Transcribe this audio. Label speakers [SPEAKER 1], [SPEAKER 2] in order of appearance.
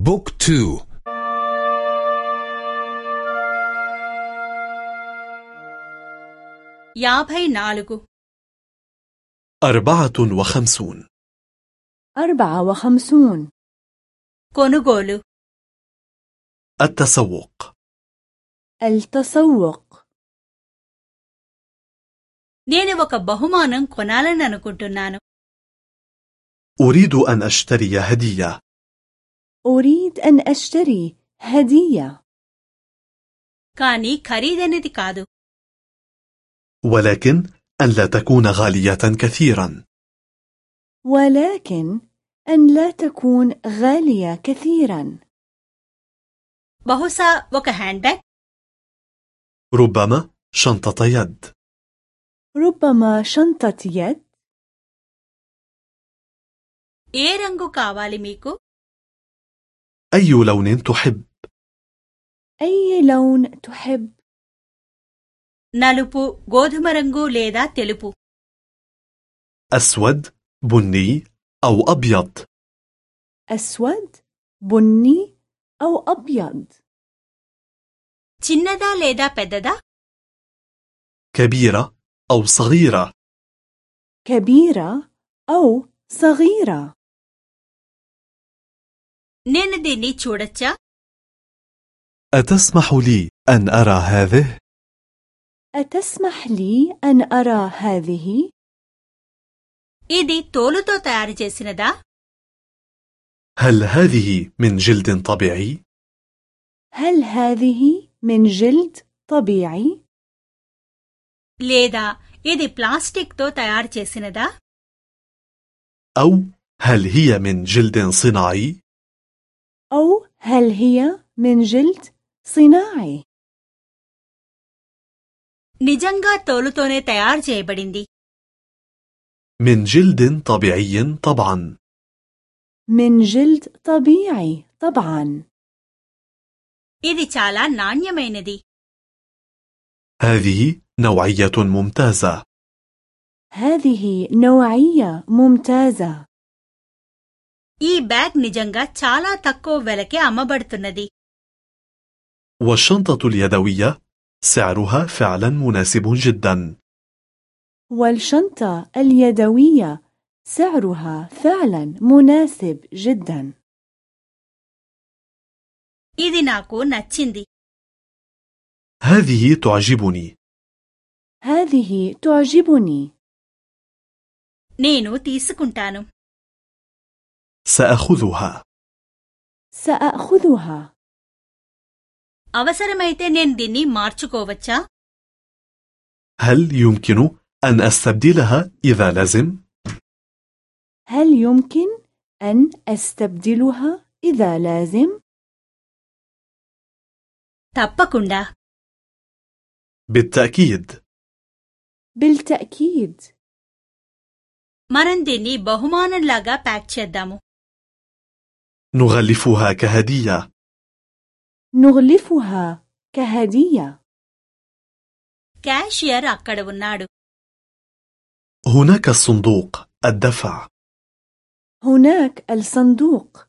[SPEAKER 1] بوك تو
[SPEAKER 2] యాభై నాలుగు
[SPEAKER 3] أربعة وخمسون
[SPEAKER 4] أربعة وخمسون
[SPEAKER 2] కొనుగోలు
[SPEAKER 3] التسوق
[SPEAKER 4] التسوق
[SPEAKER 2] నేను ఒక బహుమానం కొనాలని అనుకుంటున్నాను
[SPEAKER 3] أريد أن أشتري هدية
[SPEAKER 4] أريد أن أشتري هدية
[SPEAKER 2] కానీ ఖరీదైనది కాదు
[SPEAKER 3] ولكن أن لا تكون غالية كثيرا
[SPEAKER 4] ولكن أن لا تكون غالية كثيرا
[SPEAKER 2] బహుశా ఒక హ్యాండ్ బ్యాగ్
[SPEAKER 3] ربما شنطة يد
[SPEAKER 4] ربما شنطة يد
[SPEAKER 2] ఏ రంగు కావాలి మీకు
[SPEAKER 3] أي لون تحب
[SPEAKER 4] أي لون تحب
[SPEAKER 2] నలుపు గోధుమ రంగు లేదా తెలుపు
[SPEAKER 3] أسود بني أو أبيض
[SPEAKER 4] أسود بني أو أبيض
[SPEAKER 2] చిన్నదా లేదా పెద్దదా
[SPEAKER 3] كبيرة أو صغيرة
[SPEAKER 4] كبيرة أو صغيرة
[SPEAKER 2] నేను దీన్ని చూడొచ్చా
[SPEAKER 3] أتسمح لي أن أرى هذه؟
[SPEAKER 4] أتسمح لي أن أرى هذه؟
[SPEAKER 2] ఇది తోలుతో తయారు చేసినదా
[SPEAKER 3] هل هذه من جلد طبيعي؟
[SPEAKER 4] هل هذه من جلد طبيعي؟
[SPEAKER 2] లేదా ఇది ప్లాస్టిక్తో తయారు చేసినదా
[SPEAKER 3] أو هل هي من جلد صناعي؟
[SPEAKER 4] أو هل هي من جلد صناعي؟
[SPEAKER 2] నిజంగా తోలుతోనే తయారు చేయబడింది
[SPEAKER 3] من جلد طبيعي طبعا
[SPEAKER 4] من جلد طبيعي طبعا
[SPEAKER 2] ఇది చాలా నాణ్యమైనది
[SPEAKER 3] هذه نوعية ممتازة
[SPEAKER 4] هذه نوعية ممتازة
[SPEAKER 2] ఈ బ్యాగ్ నిజంగా చాలా తక్కువ వెలకే అమ్మబడుతున్నది
[SPEAKER 3] والشنطة اليدوية سعرها فعلا مناسب جدا
[SPEAKER 4] والشنطة اليدوية سعرها فعلا مناسب جدا
[SPEAKER 2] ఇది నాకు నచ్చింది
[SPEAKER 3] هذه تعجبني
[SPEAKER 4] هذه تعجبني
[SPEAKER 2] నేను తీసుకుంటాను
[SPEAKER 3] سأخذها
[SPEAKER 4] سأخذها
[SPEAKER 2] అవసరమైతే నేను దీన్ని మార్చుకోవచ్చా
[SPEAKER 3] هل يمكن أن أستبدلها إذا لازم؟
[SPEAKER 4] هل يمكن أن أستبدلها إذا لازم؟
[SPEAKER 2] తప్పకుండా
[SPEAKER 3] بالتأكيد
[SPEAKER 4] بالتأكيد
[SPEAKER 2] మనం దీన్ని బహుమానంలాగా ప్యాక్ చేద్దాము
[SPEAKER 3] نغلفها كهدية
[SPEAKER 4] نغلفها كهدية
[SPEAKER 2] క్యాషియర్ అక్కడ ఉన్నాడు
[SPEAKER 3] هناك الصندوق الدفع
[SPEAKER 4] هناك الصندوق